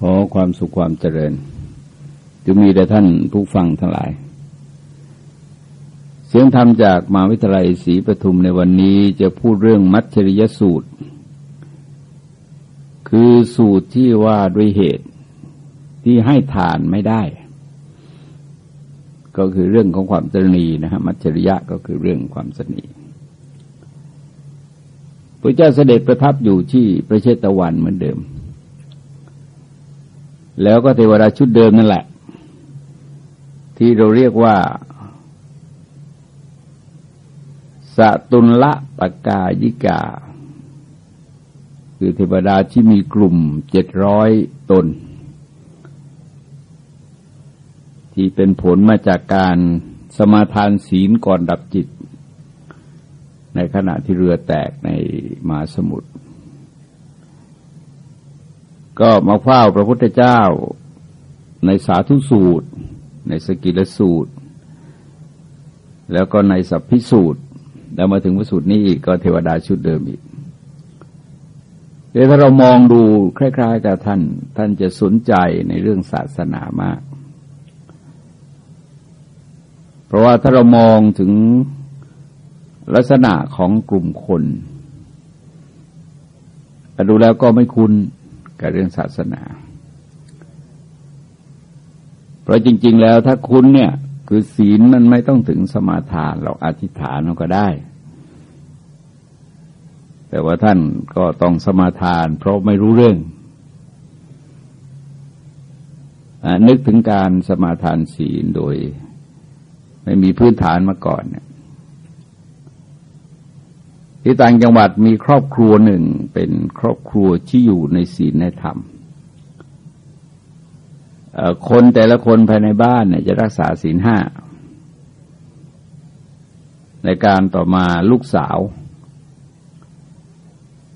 ขอความสุขความเจริญจะมีแด่ท่านผู้ฟังทั้งหลาย เสียงธรรมจากมหาวิทยาลัยศรีปทุมในวันนี้จะพูดเรื่องมัจฉริยสูตร คือสูตรที่ว่าด้วยเหตุที่ให้ทานไม่ได้ ก็คือเรื่องของความสนีนะฮะมัจฉริยะก็คือเรื่องความสนีพระเจ้าเสด็จประทับอยู่ที่ประเชตะวันเหมือนเดิม แล้วก็เทวดาชุดเดิมนั่นแหละ ที่เราเรียกว่าสตุลละปกายิกา คือเทวดาที่มีกลุ่มเจ็ดร้อยตน ที่เป็นผลมาจากการสมาทานศีลก่อนดับจิต ในขณะที่เรือแตกในมหาสมุทร ก็มาเฝ้าพระพุทธเจ้าในสาธุสูตร ในสกิลสูตร แล้วก็ในสัพพิสูตร แล้วมาถึงพระสูตรนี้อีกก็เทวดาชุดเดิมอีกเดี๋ยวถ้าเรามองดูคล้าย ๆ กับท่าน ท่านจะสนใจในเรื่องศาสนามาก เพราะว่าถ้าเรามองถึงลักษณะของกลุ่มคนดูแล้วก็ไม่คุ้น กับเรื่องศาสนา เพราะจริง ๆ แล้วถ้าคุ้นเนี่ย คือศีลมันไม่ต้องถึงสมาทานเราอธิษฐานเราก็ได้ แต่ว่าท่านก็ต้องสมาทาน เพราะไม่รู้เรื่องอนึกถึงการสมาทานศีลโดย ไม่มีพื้นฐานมาก่อนเนี่ย ที่ต่างจังหวัดมีครอบครัวหนึ่งเป็นครอบครัวที่อยู่ในศีลในธรรมคนแต่ละคนภายในบ้านเนี่ยจะรักษาศีลห้าในการต่อมาลูกสาว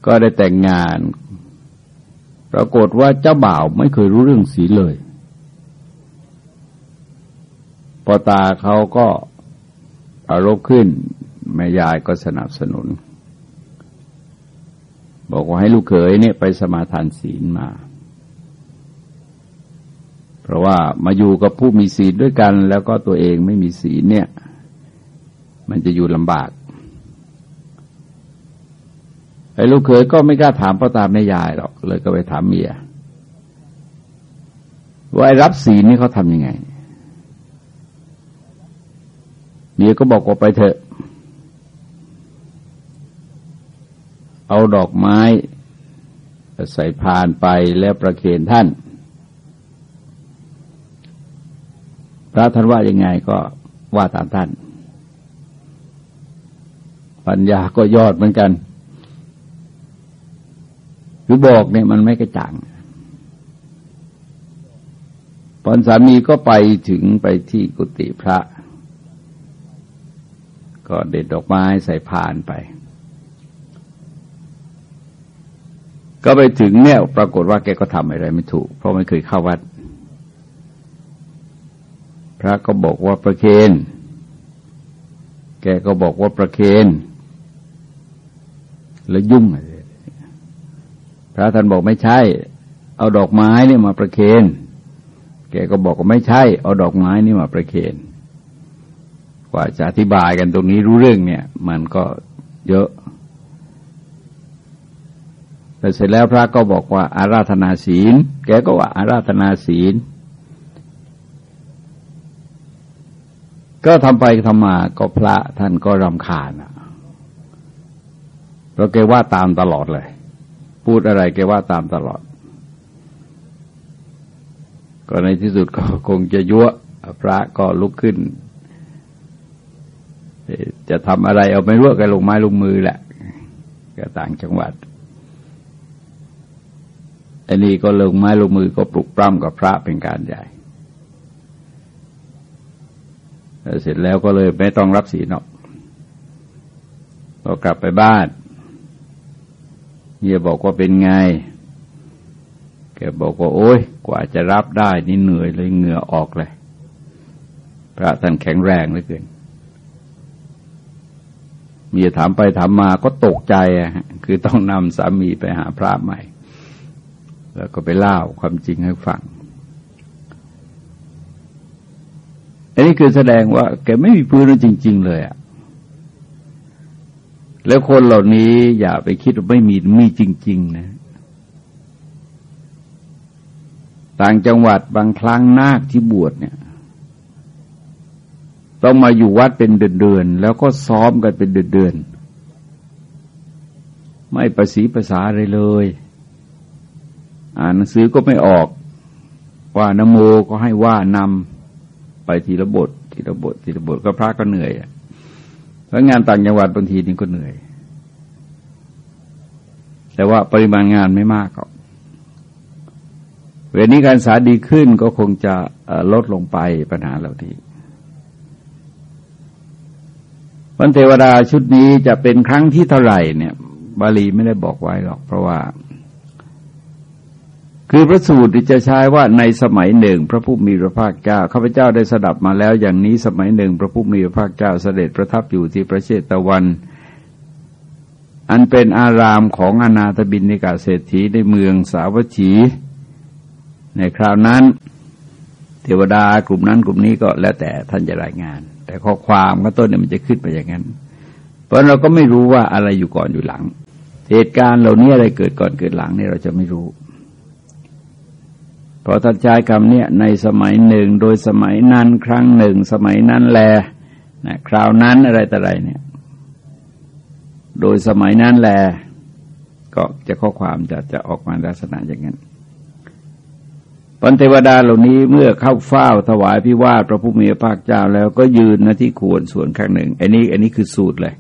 ก็ได้แต่งงาน ปรากฏว่าเจ้าบ่าวไม่เคยรู้เรื่องศีลเลยพอตาเขาก็อารมณ์ขึ้นแม่ยายก็สนับสนุน บอกว่าให้ลูกเขยเนี่ยไปสมาทานศีลมา เพราะว่ามาอยู่กับผู้มีศีลด้วยกัน แล้วก็ตัวเองไม่มีศีลเนี่ย มันจะอยู่ลำบากไอ้ลูกเขยก็ไม่กล้าถามพ่อตาแม่ยายหรอกเลยก็ไปถามเมียว่าไอ้รับศีลนี่เขาทำยังไงเมียก็บอกว่าไปเถอะ เอาดอกไม้ใส่พานไปแล้วประเคนท่าน พระท่านว่ายังไงก็ว่าตามท่าน ปัญญาก็ยอดเหมือนกันหรือบอกเนี่ยมันไม่กระจ่างตอนสามีก็ไปถึงไปที่กุฏิพระ ก็เด็ดดอกไม้ใส่พานไป ก็ไปถึงเนี่ยปรากฏว่าแกก็ทำอะไรไม่ถูก เพราะไม่เคยเข้าวัด พระก็บอกว่าประเคนแกก็บอกว่าประเคนแล้วยุ่งพระท่านบอกไม่ใช่ เอาดอกไม้นี่มาประเคนแกก็บอกว่าไม่ใช่ เอาดอกไม้นี่มาประเคนกว่าจะอธิบายกันตรงนี้รู้เรื่องเนี่ย มันก็เยอะ แต่เสร็จแล้วพระก็บอกว่าอาราธนาศีล แกก็ว่าอาราธนาศีล ก็ทำไปทำมาก็พระท่านก็รำคาญเพราะแกว่าตามตลอดเลย พูดอะไรแกว่าตามตลอด ก็ในที่สุดก็คงจะยั่วพระก็ลุกขึ้น จะทำอะไรเอาไม่รู้แกลงไม้ลงมือแหละ ก็ต่างจังหวัด อันนี้ก็ลงไม้ลงมือก็ปลุกปล้ำกับพระเป็นการใหญ่เสร็จแล้วก็เลยไม่ต้องรับศีลหรอกก็กลับไปบ้านเฮียบอกว่าเป็นไง แกบอกว่า โอ้ยกว่าจะรับได้นี่เหนื่อยเลยเหงื่อออกเลย พระท่านแข็งแรงเหลือเกินเมียถามไปถามมาก็ตกใจอะคือต้องนำสามีไปหาพระใหม่ แล้วก็ไปเล่าความจริงให้ฟัง อันนี้คือแสดงว่า แกไม่มีพื้นจริง ๆ เลยอะแล้วคนเหล่านี้อย่าไปคิดว่าไม่มีมีจริง ๆ นะ ต่างจังหวัดบางครั้งนาคที่บวชเนี่ย ต้องมาอยู่วัดเป็นเดือนๆแล้วก็ซ้อมกันเป็นเดือนๆไม่ประสีภาษาอะไรเลย อ่านหนังสือก็ไม่ออกว่านโมก็ให้ว่านำไปทีละบท ทีละบท ทีละบทก็พระก็เหนื่อยเพราะงานต่างจังหวัดบางทีนี่ก็เหนื่อย แต่ว่าปริมาณงานไม่มากหรอกเวลานี้การสาดีขึ้นก็คงจะลดลงไปปัญหาเหล่านี้วันเทวดาชุดนี้จะเป็นครั้งที่เท่าไหร่เนี่ย บาลีไม่ได้บอกไว้หรอก เพราะว่า คือพระสูตรจะใช้ว่าในสมัยหนึ่งพระผู้มีพระภาคเจ้าข้าพเจ้าได้สดับมาแล้วอย่างนี้สมัยหนึ่ง พระผู้มีพระภาคเจ้าเสด็จประทับอยู่ที่พระเชตวัน อันเป็นอารามของอนาถบินในกาเศรษฐีในเมืองสาวัตถี ในคราวนั้น เทวดากลุ่มนั้นกลุ่มนี้ก็แล้วแต่ท่านจะรายงาน แต่ข้อความก็ต้นเนี่ยมันจะขึ้นไปอย่างนั้น เพราะเราก็ไม่รู้ว่าอะไรอยู่ก่อนอยู่หลัง เหตุการณ์เหล่านี้อะไรเกิดก่อนเกิดหลังเนี่ยเราจะไม่รู้ พอท่านใช้คำเนี้ในสมัยหนึ่งโดยสมัยนั้นครั้งหนึ่ง สมัยนั้นแลนะคราวนั้นอะไรแต่ไรเนี่ย โดยสมัยนั้นแล ก็จะข้อความจะจะออกมาลักษณะอย่างนั้นปันเทวดาเหล่านี้เมื่อเข้าเฝ้าถวายพิวาทพระผู้มีพระภาคเจ้าแล้วก็ยืนณที่ควรส่วนข้างหนึ่งอันนี้อันนี้คือสูตรเลย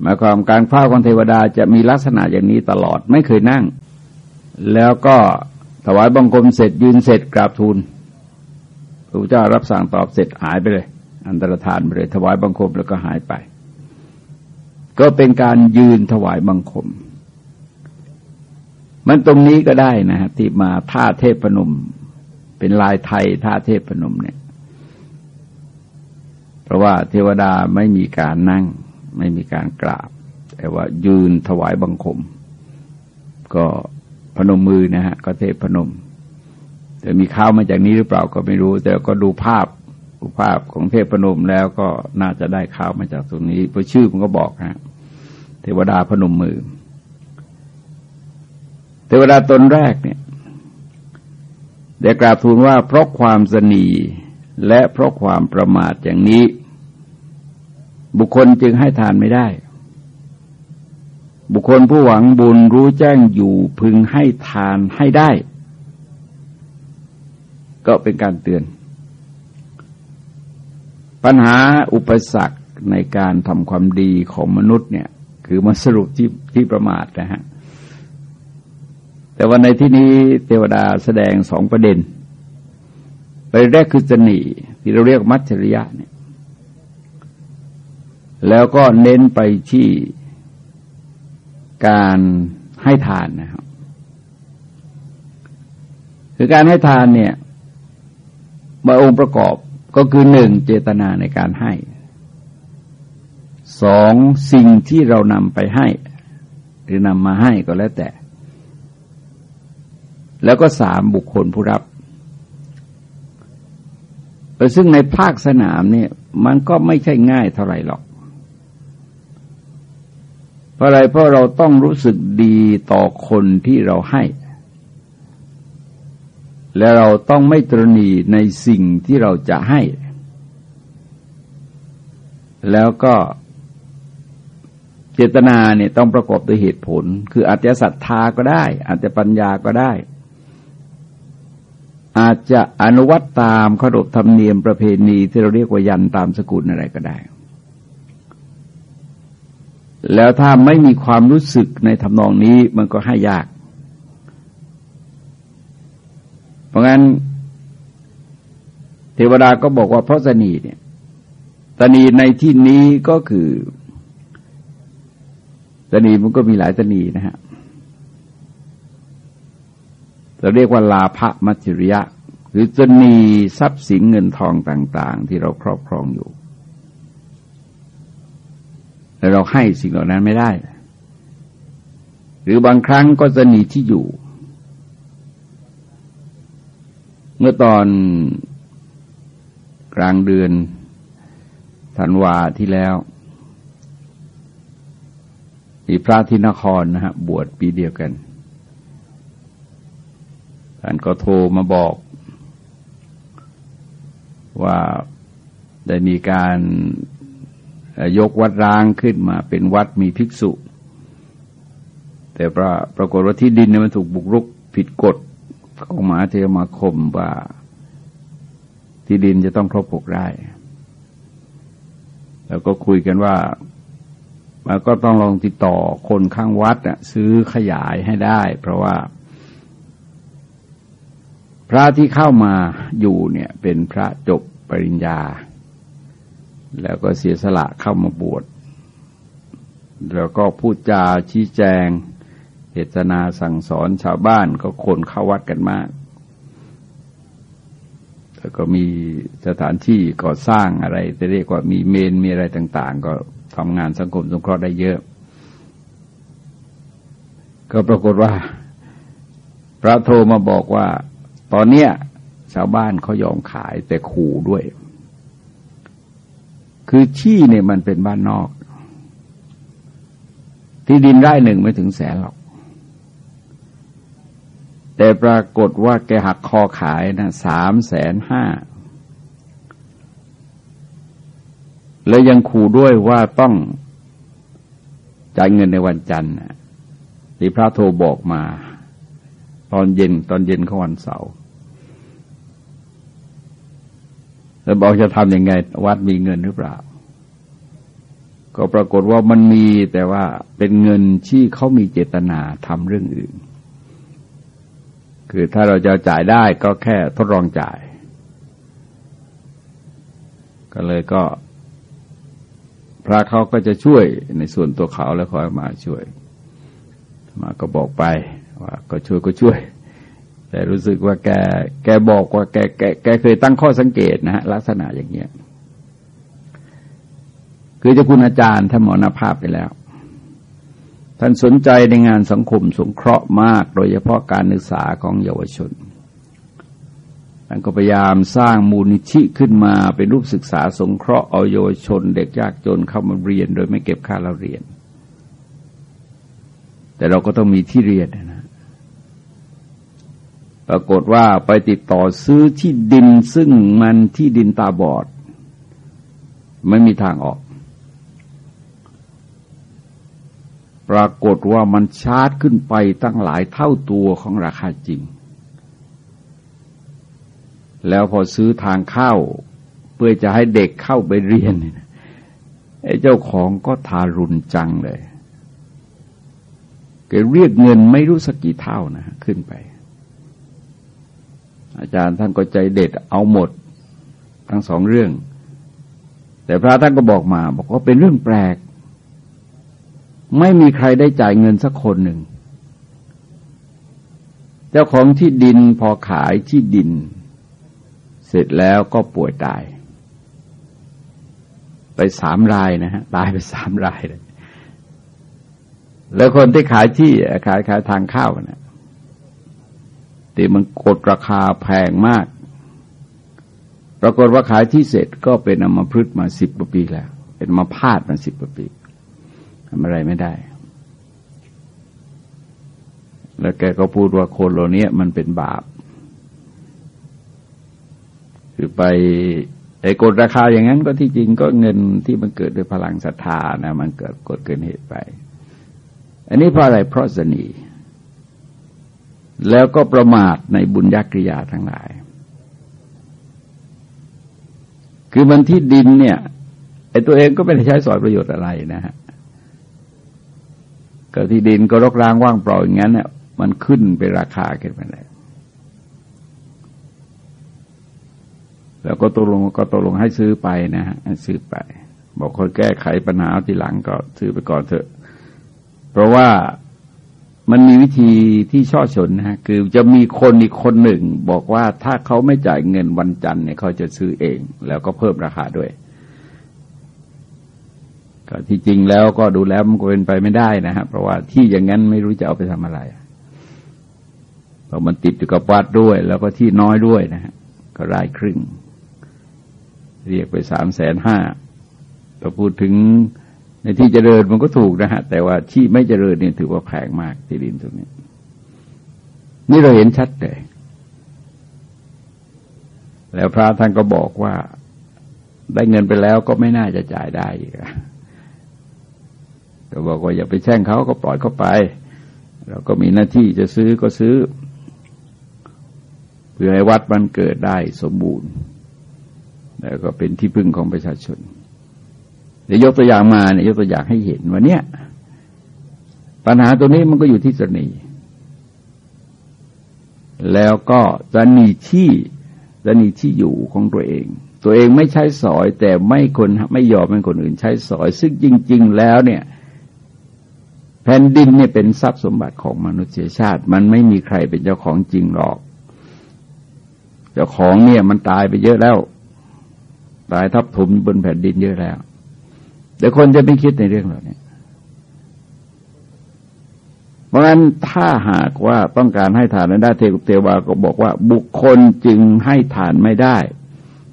หมายความการเฝ้าของเทวดาจะมีลักษณะอย่างนี้ตลอดไม่เคยนั่ง แล้วก็ ถวายบังคมเสร็จยืนเสร็จกราบทูลพระพุทธเจ้ารับสั่งตอบเสร็จหายไปเลย อันตรธานไปเลย ถวายบังคมแล้วก็หายไป ก็เป็นการยืนถวายบังคม มันตรงนี้ก็ได้นะฮะที่มาท่าเทพนม เป็นลายไทยท่าเทพนมเนี่ย เพราะว่าเทวดาไม่มีการนั่ง ไม่มีการกราบ แต่ว่ายืนถวายบังคม ก็ นมมือนะฮะก็เทพพนม แต่มีข้าวมาจากนี้หรือเปล่าก็ไม่รู้ แต่ก็ดูภาพดูภาพของเทพนมแล้วก็น่าจะได้ข้าวมาจากตรงนี้เพราะชื่อมันก็บอกนะเทวดาพนมมือ เทวดาตนแรกเนี่ยได้กราบทูลว่าเพราะความสนีและเพราะความประมาทอย่างนี้ บุคคลจึงให้ทานไม่ได้ บุคคลผู้หวังบุญรู้แจ้งอยู่พึงให้ทานให้ได้ ก็เป็นการเตือน ปัญหาอุปสรรคในการทำความดีของมนุษย์เนี่ย คือมาสรุปที่ที่ประมาทนะฮะแต่ว่าในที่นี้เทวดาแสดงสองประเด็น ประเด็นแรกคือสนีที่เราเรียกมัจฉริยะเนี่ย แล้วก็เน้นไปที่ การให้ทานนะครับคือการให้ทานเนี่ยมาองค์ประกอบก็คือหนึ่งเจตนาในการให้สองสิ่งที่เรานำไปให้ หรือนำมาให้ก็แล้วแต่ แล้วก็สามบุคคลผู้รับซึ่งในภาคสนามเนี่ย มันก็ไม่ใช่ง่ายเท่าไหร่หรอก เพราะอะไรเพราะเราต้องรู้สึกดีต่อคนที่เราให้ และเราต้องไม่ตรณีในสิ่งที่เราจะให้ แล้วก็เจตนาเนี่ยต้องประกอบด้วยเหตุผล คืออาจจะศรัทธาก็ได้ อาจจะปัญญาก็ได้ อาจจะอนุวัตตามขนบธรรมเนียมประเพณีที่เราเรียกว่ายันตามสกุลอะไรก็ได้ แล้วถ้าไม่มีความรู้สึกในทำนองนี้มันก็ให้ยาก เพราะงั้น เทวดาก็บอกว่าเพราะสนีเนี่ยตนีในที่นี้ก็คือตนีมันก็มีหลายตนีนะฮะเราเรียกว่าลาภมัจจริยะ หรือจะมีทรัพย์สินเงินทองต่าง ๆ ที่เราครอบครองอยู่ แต่เราให้สิ่งเหล่านั้นไม่ได้ หรือบางครั้งก็จะหนีที่อยู่ เมื่อตอนกลางเดือนธันวาที่แล้วมีพระที่นครนะฮะบวชปีเดียวกันท่านก็โทรมาบอกว่าได้มีการ ยกวัดร้างขึ้นมาเป็นวัดมีภิกษุ แต่ปราปรากฏว่าที่ดินเนี่ยมันถูกบุกรุกผิดกฎของมหาเทรมาคมว่า ที่ดินจะต้องครบหกไร่แล้วก็คุยกันว่ามันก็ต้องลองติดต่อคนข้างวัดอะซื้อขยายให้ได้ เพราะว่า พระที่เข้ามาอยู่เนี่ย เป็นพระจบปริญญา แล้วก็เสียสละเข้ามาบวชแล้วก็พูดจาชี้แจงเทศนาสั่งสอนชาวบ้านก็คนเข้าวัดกันมาก แล้วก็มีสถานที่ก่อสร้างอะไรจะเรียกว่ามีเมนมีอะไรต่าง ๆ ก็ทำงานสังคมสงเคราะห์ได้เยอะ ก็ปรากฏว่า พระโทรมาบอกว่า ตอนเนี้ยชาวบ้านเขายอมขายแต่ขู่ด้วย คือที่เนี่ยมันเป็นบ้านนอก ที่ดินไร่หนึ่งไม่ถึงแสนหรอก แต่ปรากฏว่าแกหักคอขายนะสามแสนห้าแล้วยังขู่ด้วยว่าต้องจ่ายเงินในวันจันทร์ที่พระโทรบอกมา ตอนเย็นตอนเย็นของวันเสาร์ แล้วบอกจะทำยังไง วัดมีเงินหรือเปล่า ก็ปรากฏว่ามันมีแต่ว่าเป็นเงินที่เขามีเจตนาทำเรื่องอื่น คือถ้าเราจะจ่ายได้ก็แค่ทดลองจ่าย ก็เลยก็ พระเขาก็จะช่วยในส่วนตัวเขาแล้วคอยมาช่วย มาก็บอกไปว่าก็ช่วยก็ช่วย แต่รู้สึกว่าแกแกบอกว่าแกแกแกเคยตั้งข้อสังเกตนะฮะลักษณะอย่างเงี้ยคือเจ้าคุณอาจารย์ท่านมรณภาพไปแล้ว ท่านสนใจในงานสังคมสงเคราะห์มาก โดยเฉพาะการศึกษาของเยาวชนท่านก็พยายามสร้างมูลนิธิขึ้นมาเป็นรูปศึกษาสงเคราะห์เอาเยาวชน เด็กยากจนเข้ามาเรียน โดยไม่เก็บค่าเราเรียน แต่เราก็ต้องมีที่เรียนนะ ปรากฏว่าไปติดต่อซื้อที่ดินซึ่งมันที่ดินตาบอด ไม่มีทางออก ปรากฏว่ามันชาร์จขึ้นไปตั้งหลายเท่าตัวของราคาจริง แล้วพอซื้อทางเข้า เพื่อจะให้เด็กเข้าไปเรียนไอ้เจ้าของก็ทารุณจังเลยแกเรียกเงินไม่รู้สักกี่เท่านะ ขึ้นไป อาจารย์ท่านก็ใจเด็ดเอาหมดทั้งสองเรื่อง แต่พระท่านก็บอกมาบอกว่าเป็นเรื่องแปลก ไม่มีใครได้จ่ายเงินสักคนหนึ่ง เจ้าของที่ดินพอขายที่ดิน เสร็จแล้วก็ป่วยตาย ไปสามรายนะฮะตายไปสามรายเลยแล้วคนที่ขายที่ขายขายทางข้าวนะ ตีมันกดราคาแพงมาก ปรากฏว่าขายที่เสร็จก็เป็นอมพฤตมาสิบกว่าปีแล้ว เป็นมาพาดมาสิบกว่าปีทำอะไรไม่ได้ แล้วแกก็พูดว่าคนเหล่านี้มันเป็นบาป คือไปไอ้กดราคาอย่างนั้นก็ที่จริงก็เงินที่มันเกิดด้วยพลังศรัทธานะ มันเกิดกดเกินเหตุไป อันนี้เพราะอะไรเพราะสนี แล้วก็ประมาทในบุญญากริยาทั้งหลาย คือมันที่ดินเนี่ยไอ้ตัวเองก็ไม่ได้ใช้สอยประโยชน์อะไรนะฮะก็ที่ดินก็รกร้างว่างเปล่าอย่างนั้นเนี่ยมันขึ้นไปราคาขึ้นไปเลยแล้วก็ตกลงก็ตกลงให้ซื้อไปนะฮะซื้อไป บอกคนแก้ไขปัญหาทีหลังก็ซื้อไปก่อนเถอะ เพราะว่า มันมีวิธีที่ช่อชนนะฮะคือจะมีคนอีกคนหนึ่ง บอกว่าถ้าเขาไม่จ่ายเงินวันจันทร์เนี่ยเขาจะซื้อเอง แล้วก็เพิ่มราคาด้วยก็ที่จริงแล้วก็ดูแล้วมันก็เป็นไปไม่ได้นะฮะเพราะว่าที่อย่างนั้นไม่รู้จะเอาไปทำอะไรเพราะมันติดอยู่กับวัดด้วย แล้วก็ที่น้อยด้วยนะฮะก็รายครึ่ง เรียกไปสามแสนห้าพอพูดถึง ในที่เจริญมันก็ถูกนะฮะ แต่ว่าที่ไม่เจริญเนี่ยถือว่าแพงมากที่ดินตรงนี้ นี่เราเห็นชัดเลยแล้วพระท่านก็บอกว่า ได้เงินไปแล้วก็ไม่น่าจะจ่ายได้อีกก็บอกว่าอย่าไปแช่งเขาก็ปล่อยเขาไป เราก็มีหน้าที่จะซื้อก็ซื้อ เพื่อให้วัดมันเกิดได้สมบูรณ์ แล้วก็เป็นที่พึ่งของประชาชน เดี๋ยวยกตัวอย่างมาเนี่ยยกตัวอย่างให้เห็นว่าเนี่ยปัญหาตัวนี้มันก็อยู่ที่สนีแล้วก็สนีที่สนีที่อยู่ของตัวเอง ตัวเองไม่ใช้สอยแต่ไม่คนไม่ยอมให้คนอื่นใช้สอย ซึ่งจริง ๆ แล้วเนี่ยแผ่นดินเนี่ยเป็นทรัพย์สมบัติของมนุษยชาติ มันไม่มีใครเป็นเจ้าของจริงหรอก เจ้าของเนี่ยมันตายไปเยอะแล้ว ตายทับถมบนแผ่นดินเยอะแล้ว แต่คนจะไม่คิดในเรื่องเหล่านี้เพราะฉะนั้นถ้าหากว่าต้องการให้ทานนั้นได้เทวเทวาก็บอกว่า บุคคลจึงให้ทานไม่ได้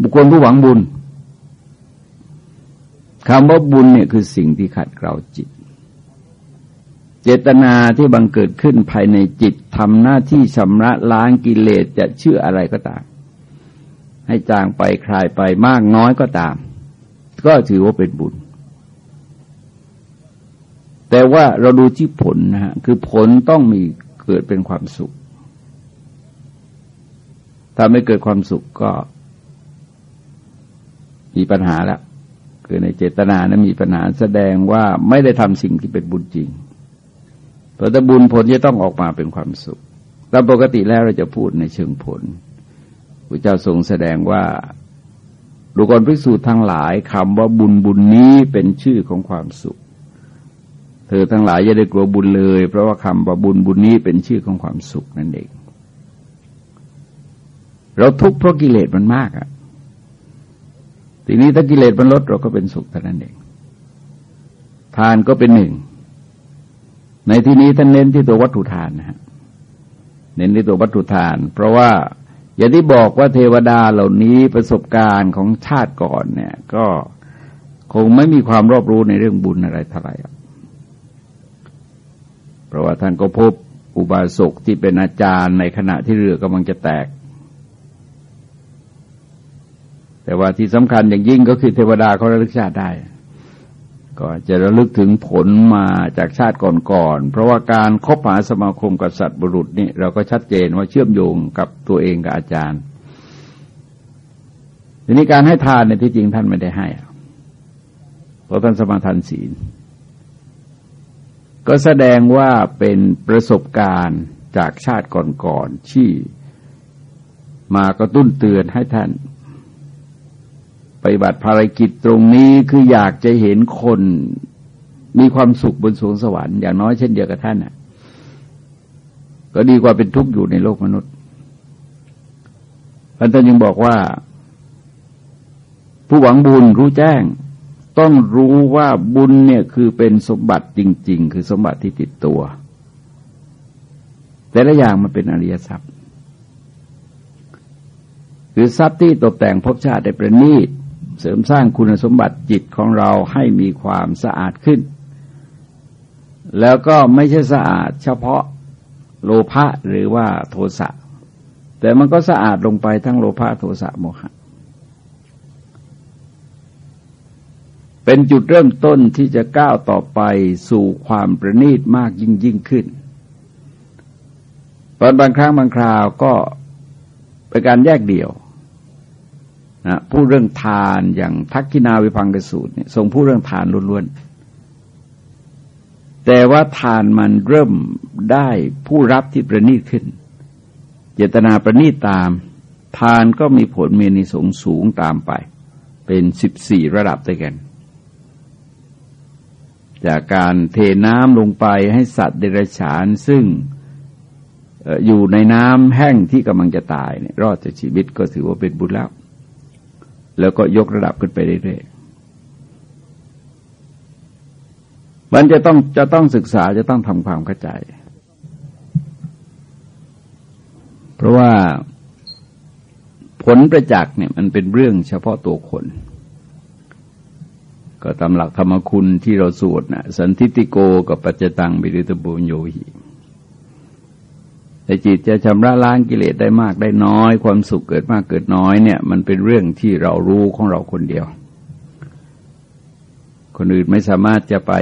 บุคคลผู้หวังบุญคำว่าบุญเนี่ยคือสิ่งที่ขัดเกลาจิต เจตนาที่บังเกิดขึ้นภายในจิตทำหน้าที่ชำระล้างกิเลสจะเชื่ออะไรก็ตาม ให้จางไปคลายไปมากน้อยก็ตาม ก็ถือว่าเป็นบุญ แต่ว่าเราดูที่ผลนะฮะคือผลต้องมีเกิดเป็นความสุข ถ้าไม่เกิดความสุขก็ มีปัญหาแล้วคือในเจตนานะมีปัญหาแสดงว่าไม่ได้ทำสิ่งที่เป็นบุญจริงเพราะถ้าบุญผลจะต้องออกมาเป็นความสุขตามปกติแล้วเราจะพูดในเชิงผลพระเจ้าทรงแสดงว่าดูกรพิสูจน์ทั้งหลายคำว่าบุญบุญนี้เป็นชื่อของความสุข เธอทั้งหลายอย่าได้กลัวบุญเลย เพราะว่าคำว่าบุญบุญนี้เป็นชื่อของความสุขนั่นเอง เราทุกข์เพราะกิเลสมันมากอะ่ะ ทีนี้ถ้ากิเลสมันลดเราก็เป็นสุขเท่านั้นเอง ทานก็เป็นหนึ่ง ในที่นี้ท่านเน้นที่ตัววัตถุทานนะฮะ เน้นที่ตัววัตถุทาน เพราะว่าอย่างที่บอกว่าเทวดาเหล่านี้ประสบการณ์ของชาติก่อนเนี่ย ก็คงไม่มีความรอบรู้ในเรื่องบุญอะไรเท่าไหร่ เพราะว่าท่านก็พบอุบาสกที่เป็นอาจารย์ในขณะที่เรือกำลังจะแตก แต่ว่าที่สำคัญอย่างยิ่งก็คือเทวดาเขาระลึกชาติได้ ก็จะระลึกถึงผลมาจากชาติก่อนๆ เพราะว่าการคบหาสมาคมกับสัตว์บุรุษนี่เราก็ชัดเจนว่าเชื่อมโยงกับตัวเองกับอาจารย์ ทีนี้การให้ทานเนี่ยที่จริงท่านไม่ได้ให้เพราะท่านสมาทานศีล ก็แสดงว่าเป็นประสบการณ์จากชาติก่อนๆที่มากระตุ้นเตือนให้ท่านปฏิบัติภารกิจตรงนี้คืออยากจะเห็นคนมีความสุขบนสวงสวรรค์อย่างน้อยเช่นเดียวกับท่านน่ะ ก็ดีกว่าเป็นทุกข์อยู่ในโลกมนุษย์ท่านยังบอกว่า ผู้หวังบุญรู้แจ้ง ต้องรู้ว่าบุญเนี่ยคือเป็นสมบัติจริง ๆ คือสมบัติที่ติดตัว แต่ละอย่างมันเป็นอริยทรัพย์ คือทรัพย์ที่ตกแต่งภพชาติได้ประณีตเสริมสร้างคุณสมบัติจิตของเราให้มีความสะอาดขึ้น แล้วก็ไม่ใช่สะอาดเฉพาะโลภะหรือว่าโทสะแต่มันก็สะอาดลงไปทั้งโลภะโทสะโมหะ เป็นจุดเริ่มต้นที่จะก้าวต่อไปสู่ความประณีตมากยิ่งยิ่งขึ้นตอนบางครั้งบางคราวก็เป็นการแยกเดี่ยวนะพูดเรื่องทานอย่างทักกินาวิพังกสูตรเนี่ยทรงพูดเรื่องทานล้วนๆ แต่ว่าทานมันเริ่มได้ผู้รับที่ประณีตขึ้น เจตนาประณีตตาม ทานก็มีผลเมีนิสงสูงตามไป เป็นสิบสี่ระดับด้วยกัน จากการเทน้ำลงไปให้สัตว์เดรัจฉานซึ่งอยู่ในน้ำแห้งที่กำลังจะตายเนี่ยรอดจากชีวิตก็ถือว่าเป็นบุญแล้วแล้วก็ยกระดับขึ้นไปเรื่อยๆมันจะต้องจะต้องศึกษาจะต้องทำความเข้าใจ เพราะว่าผลประจักษ์เนี่ยมันเป็นเรื่องเฉพาะตัวคน ก็ตามหลักธรรมคุณที่เราสวดนะสันทิติโกกับปัจจตังบิริตบุญโยหิแต่จิตจะชำระล้างกิเลสได้มากได้น้อย ความสุขเกิดมากเกิดน้อยเนี่ย มันเป็นเรื่องที่เรารู้ของเราคนเดียว คนอื่นไม่สามารถจะไป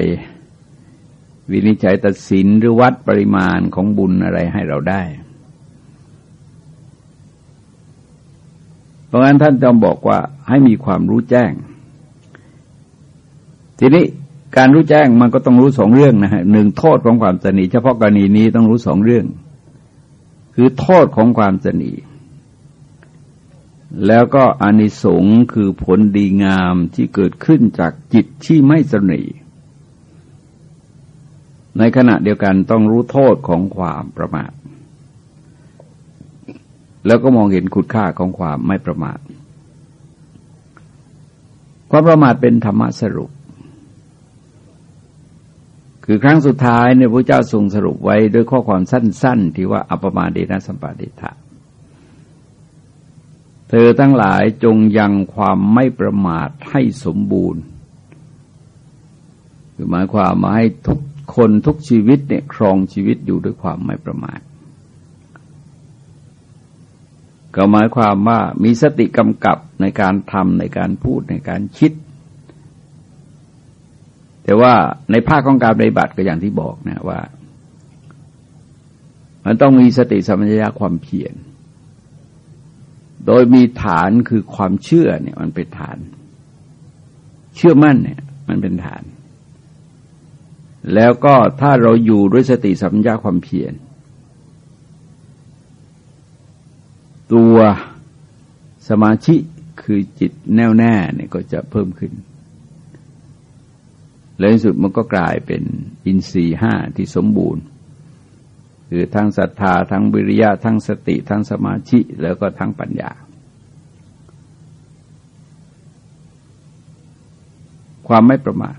วินิจฉัยตัดสินหรือวัดปริมาณของบุญอะไรให้เราได้ เพราะงั้นท่านจอมบอกว่าให้มีความรู้แจ้ง ทีนี้การรู้แจ้งมันก็ต้องรู้สองเรื่องนะฮะหนึ่งโทษของความสนิเฉพาะกรณีนี้ต้องรู้สองเรื่อง คือโทษของความสนิแล้วก็อานิสงส์คือผลดีงามที่เกิดขึ้นจากจิตที่ไม่สนิในขณะเดียวกันต้องรู้โทษของความประมาท แล้วก็มองเห็นคุณค่าของความไม่ประมาท ความประมาทเป็นธรรมะสรุป คือครั้งสุดท้ายเนี่ยพระเจ้าทรงสรุปไว้ด้วยข้อความสั้น ๆ ที่ว่าอัปมาเดนะสัมปาเดทะเธอทั้งหลายจงยังความไม่ประมาทให้สมบูรณ์คือหมายความมาให้ทุกคนทุกชีวิตเนี่ยครองชีวิตอยู่ด้วยความไม่ประมาทก็หมายความว่ามีสติกำกับในการทำในการพูดในการคิด แต่ว่าในภาคของการปฏิบัติก็อย่างที่บอกนะว่า มันต้องมีสติสัมปชัญญะความเพียรโดยมีฐานคือความเชื่อเนี่ยมันเป็นฐาน เชื่อมั่นเนี่ย มันเป็นฐาน แล้วก็ถ้าเราอยู่ด้วยสติสัมยาความเพียรตัวสมาธิคือจิตแน่วแน่เนี่ยก็จะเพิ่มขึ้น และในสุดมันก็กลายเป็นอินทรีห้าที่สมบูรณ์ คือทั้งศรัทธาทั้งวิริยะทั้งสติ ทั้งสมาธิแล้วก็ทั้งปัญญา ความไม่ประมาท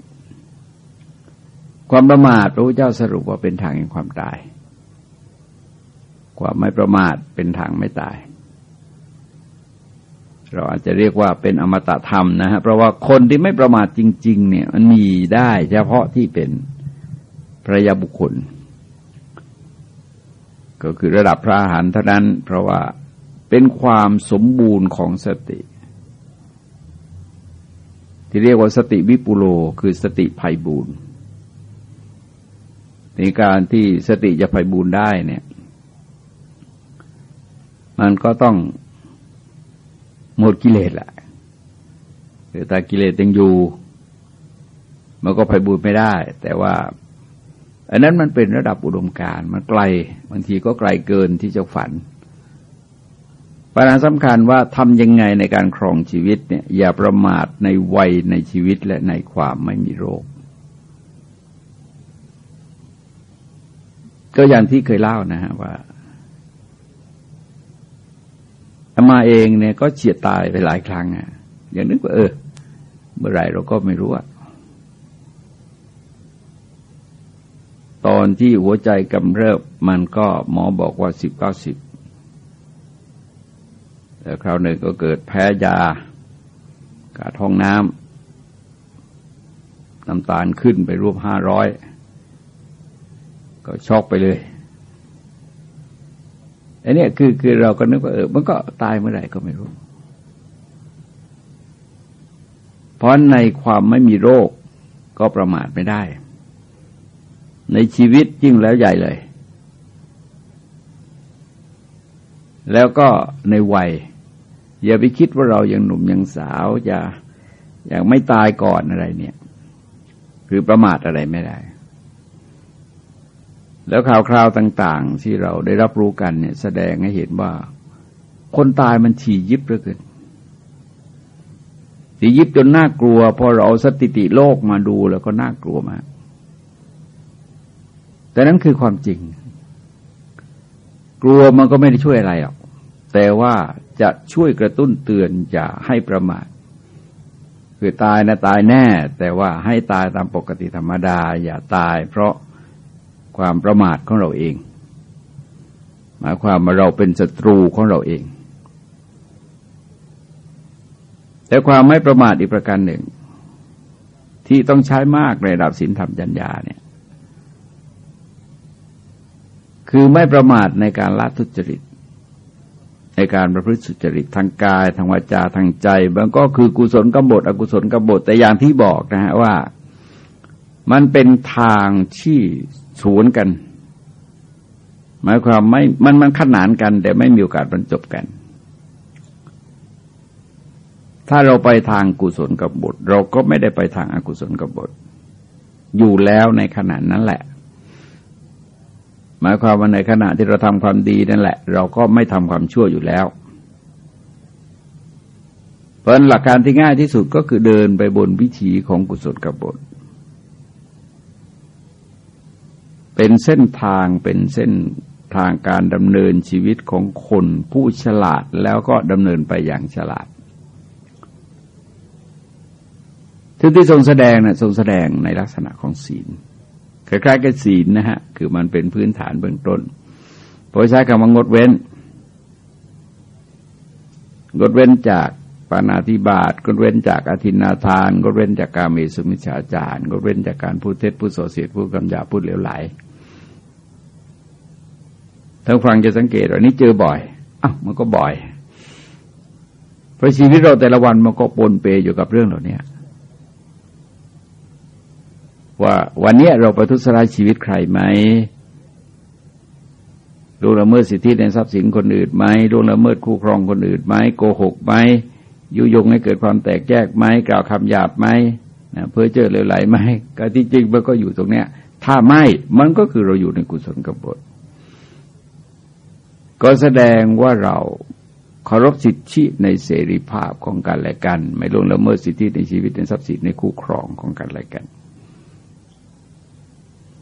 ความประมาทพระพุทธเจ้าสรุปว่าเป็นทางแห่งความตาย ความไม่ประมาทเป็นทางไม่ตาย เราอาจจะเรียกว่าเป็นอมตะธรรมนะฮะเพราะว่าคนที่ไม่ประมาทจริง ๆ เนี่ย มันมีได้เฉพาะที่เป็นพระยาบุคคล ก็คือระดับพระอรหันเท่านั้น เพราะว่าเป็นความสมบูรณ์ของสติ ที่เรียกว่าสติวิปุโรคือสติภัยบูรณ์ในการที่สติจะไปบูรณ์ได้เนี่ย มันก็ต้อง หมดกิเลสแหละคือแต่กิเลสยังอยู่ มันก็ไปบูรไม่ได้ แต่ว่า อันนั้นมันเป็นระดับอุดมการมันไกลบางทีก็ไกลเกินที่จะฝันปัญหาสำคัญว่าทำยังไงในการครองชีวิตเนี่ย อย่าประมาทในวัยในชีวิตและในความไม่มีโรค ก็อย่างที่เคยเล่านะฮะว่าอา มาเองเนี่ยก็เฉียดตายไปหลายครั้งอะอย่างนึกว่าเออ เมื่อไรเราก็ไม่รู้อะตอนที่หัวใจกำเริบมันก็หมอบอกว่าสิบเก้าสิบแต่คราวหนึ่งก็เกิดแพ้ยากาท้องน้ำน้ำตาลขึ้นไปรวบห้าร้อยก็ช็อกไปเลย อันนี้คือคือเราก็นึกว่าเออมันก็ตายเมื่อไหร่ก็ไม่รู้ เพราะในความไม่มีโรคก็ประมาทไม่ได้ ในชีวิตยิ่งแล้วใหญ่เลย แล้วก็ในวัย อย่าไปคิดว่าเรายังหนุ่มยังสาวจะอย่างไม่ตายก่อนอะไรเนี่ย คือประมาทอะไรไม่ได้ แล้วข่าวคราวต่าง ๆ ที่เราได้รับรู้กันเนี่ยแสดงให้เห็นว่า คนตายมันฉี่ยิบเหลือเกินฉี่ยิบจนน่ากลัว พอเราสติติโลกมาดูแล้วก็น่ากลัวมาก แต่นั้นคือความจริง กลัวมันก็ไม่ได้ช่วยอะไรหรอกแต่ว่าจะช่วยกระตุ้นเตือนจะให้ประมาทคือตายนะตายแน่ แต่ว่าให้ตายตามปกติธรรมดา อย่าตายเพราะ ความประมาทของเราเอง หมายความว่าเราเป็นศัตรูของเราเอง แต่ความไม่ประมาทอีกประการหนึ่ง ที่ต้องใช้มากในระดับศีลธรรมจัญญาเนี่ย คือไม่ประมาทในการละทุจริตในการประพฤติสุจริตทางกาย ทางวาจาทางใจมันก็คือกุศลกบดอกุศลกบดแต่อย่างที่บอกนะฮะว่า มันเป็นทางที่ สวนกัน หมายความไม่มันมันขนานกัน แต่ไม่มีโอกาสบรรจบกัน ถ้าเราไปทางกุศลกับบท เราก็ไม่ได้ไปทางอากุศลกับบท อยู่แล้วในขณะนั้นแหละ หมายความว่าในขณะที่เราทำความดีนั่นแหละ เราก็ไม่ทำความชั่วอยู่แล้วเพราะหลักการที่ง่ายที่สุดก็คือเดินไปบนวิถีของกุศลกับบท เป็นเส้นทางเป็นเส้นทางการดำเนินชีวิตของคนผู้ฉลาดแล้วก็ดำเนินไปอย่างฉลาดซึ่ที่ทรงแสดงนะ่ะทรงแสดงในลักษณะของศีลคล้ายๆกับศีลนะฮะ คือมันเป็นพื้นฐานเบื้องต้นพอใช้คำว่างดเว้น งดเว้นจากปานาธิบาตงดเว้นจากอธินาทานงดเว้นจากการมีสุมิชฌาจาร งดเว้นจากการพูดเท็จพูดโสเสียดพูดกำยาพูดเหลวไหล ท่านฟังจะสังเกตว่านี้เจอบ่อยอ้าวมันก็บ่อย เพราะชีวิตเราแต่ละวันมันก็ปนเปอยู่กับเรื่องเหล่านี้ว่าวันนี้เราไปทุสร้ายชีวิตใครไหมล่วงละเมิดสิทธิในทรัพย์สินคนอื่นไหมล่วงละเมิดคู่ครองคนอื่นไหมโกหกไหมยุยงให้เกิดความแตกแยกไหมกล่าวคำหยาบไหมเพื่อเจอเลวไหลไหมก็ที่จริงมันก็อยู่ตรงเนี้ย ถ้าไม่มันก็คือเราอยู่ในกุศลกบฏ ก็แสดงว่าเราเคารพสิทธิในเสรีภาพของกันและกัน ไม่ลงละเมิดสิทธิในชีวิตในทรัพย์สินในคู่ครองของกันและกัน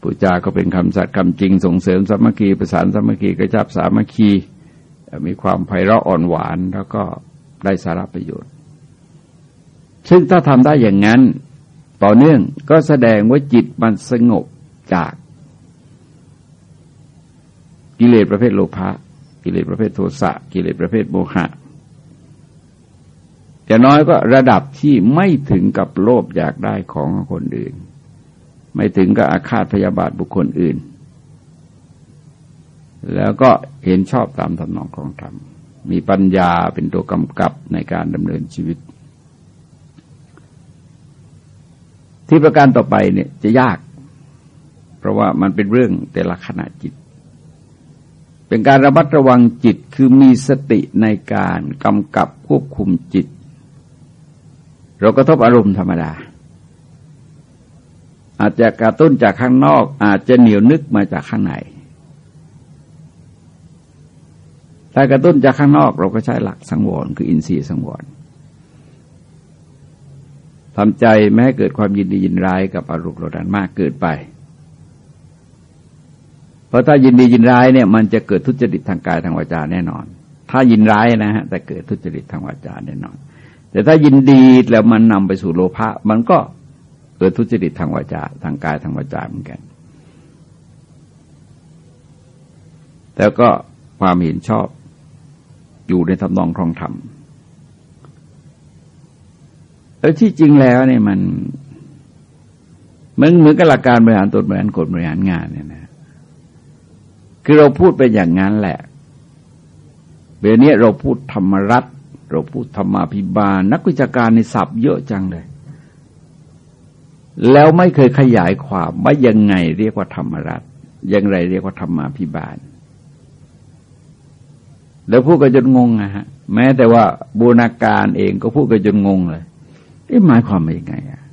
ปุจจา ก็เป็นคำสัตย์คำจริงส่งเสริมสามัคคีประสานสามัคคีกระชับสามัคคี มีความไพเราะอ่อนหวานแล้วก็ได้สาระประโยชน์ ซึ่งถ้าทำได้อย่างนั้น ต่อเนื่องก็แสดงว่าจิตมันสงบจากกิเลสประเภทโลภะ กิเลสประเภทโทสะกิเลสประเภทโมหะแต่น้อยก็ระดับที่ไม่ถึงกับโลภอยากได้ของคนอื่น ไม่ถึงกับอาฆาตพยาบาทบุคคลอื่น แล้วก็เห็นชอบตามทำนองของธรรม มีปัญญาเป็นตัวกำกับในการดำเนินชีวิต ที่ประการต่อไปเนี่ยจะยาก เพราะว่ามันเป็นเรื่องแต่ละขณะจิต เป็นการระมัดระวังจิตคือมีสติในการกำกับควบคุมจิต เรากระทบอารมณ์ธรรมดา อาจจะกระตุ้นจากข้างนอก อาจจะเหนียวนึกมาจากข้างในถ้ากระตุ้นจากข้างนอกเราก็ใช้หลักสังวรคืออินทรีย์สังวรทำใจไม่ให้เกิดความยินดียินร้ายกับอารมณ์เราดันมากเกิดไป เพราะถ้ายินดียินร้ายเนี่ยมันจะเกิดทุจริตทางกายทางวาจาแน่นอน ถ้ายินร้ายนะฮะแต่เกิดทุจริตทางวาจาแน่นอน แต่ถ้ายินดีแล้วมันนำไปสู่โลภะมันก็เกิดทุจริตทางวาจาทางกายทางวาจาเหมือนกัน แล้วก็ความเห็นชอบอยู่ในทำนองครองธรรมแล้วที่จริงแล้วเนี่ยมันมันเหมือนกับหลักการบริหารตนบริหารกฎบริหารงานเนี่ยนะ คือเราพูดไปอย่างนั้นแหละเบลนี้เราพูดธรรมรัตเราพูดธรรมาภิบาล นักวิชาการในศัพท์เยอะจังเลย แล้วไม่เคยขยายความว่ายังไงเรียกว่าธรรมรัตยังไรเรียกว่าธรรมาภิบาล แล้วพูดกันจนงงนะฮะ แม้แต่ว่าบูรณาการเองก็พูดกันจนงงเลยนี่หมายความว่ายังไงอะ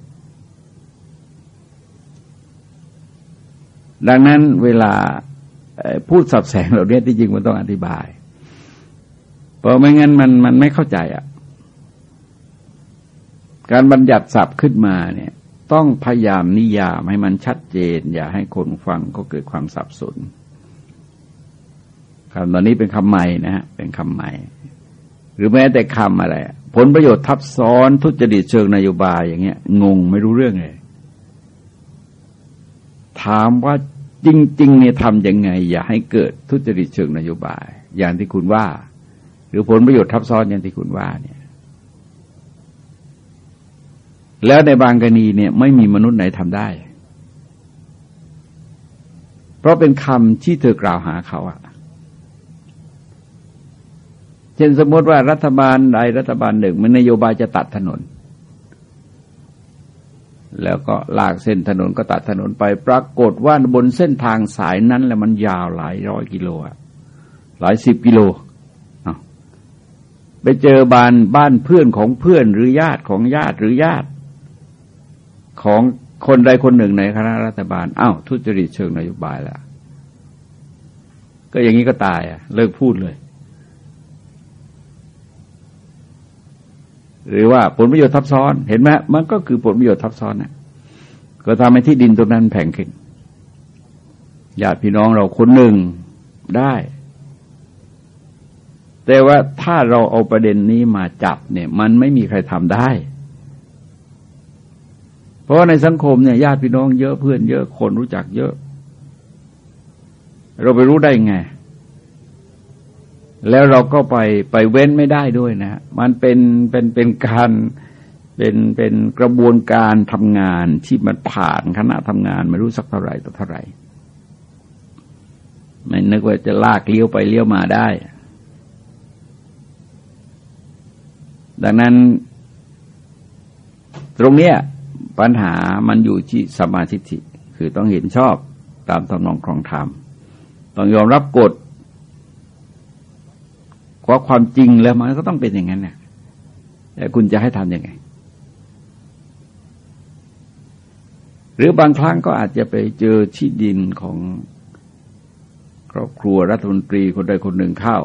ดังนั้นเวลา พูดสับแสงเหล่านี้ที่จริงมันต้องอธิบาย เพราะไม่งั้นมันมันไม่เข้าใจอะ การบัญญัติศัพท์ขึ้นมาเนี่ย ต้องพยายามนิยามให้มันชัดเจน อย่าให้คนฟังก็เกิดความสับสนคำตอนนี้เป็นคำใหม่นะฮะเป็นคำใหม่ หรือแม้แต่คำอะไร ผลประโยชน์ทับซ้อนทุจริตเชิงนโยบายอย่างเงี้ย งงไม่รู้เรื่องเลยถามว่า จริงๆเนี่ยทำยังไง อย่าให้เกิดทุจริตเชิงนโยบาย อย่างที่คุณว่า หรือผลประโยชน์ทับซ้อนอย่างที่คุณว่าเนี่ย แล้วในบางกรณีเนี่ย ไม่มีมนุษย์ไหนทำได้ เพราะเป็นคำที่เธอกล่าวหาเขาอะเช่นสมมติว่ารัฐบาลใดรัฐบาลหนึ่งมันนโยบายจะตัดถนน แล้วก็ลากเส้นถนนก็ตัดถนนไป ปรากฏว่าบนเส้นทางสายนั้นแหล้วมันยาวหลายร้อยกิโลหลายสิบกิโลไปเจอบ้านบ้านเพื่อนของเพื่อนหรือญาติของญาติหรือญาติ ของคนใดคนหนึ่งในคณะรัฐบาลอ้าวทุจริตเชิงนโยบายแล้วก็อย่างนี้ก็ตายอะ เลิกพูดเลย หรือว่าผลประโยชน์ทับซ้อน เห็นไหมมันก็คือผลประโยชน์ทับซ้อนนะก็ทำให้ที่ดินตรงนั้นแพงขึ้นญาติพี่น้องเราคนหนึ่งได้ แต่ว่าถ้าเราเอาประเด็นนี้มาจับเนี่ย มันไม่มีใครทำได้ เพราะในสังคมเนี่ยญาติพี่น้องเยอะเพื่อนเยอะคนรู้จักเยอะ เราไปรู้ได้ไง แล้วเราก็ไปไปเว้นไม่ได้ด้วยนะ มันเป็นเป็นเป็นการเป็นเป็นกระบวนการทำงานที่มันผ่านคณะทำงานไม่รู้สักเท่าไหร่ต่อเท่าไหร่ไม่นึกว่าจะลากเลี้ยวไปเลี้ยวมาได้ ดังนั้น ตรงเนี้ยปัญหามันอยู่ที่สมาธิิคือต้องเห็นชอบตามตำนองครองธรรม ต้องยอมรับกฎ เพราะความจริงแล้วมันก็ต้องเป็นอย่างนั้นเนะแต่คุณจะให้ทำยังไง หรือบางครั้งก็อาจจะไปเจอที่ดินของครอบครัวรัฐมนตรีคนใดคนหนึ่งเข้า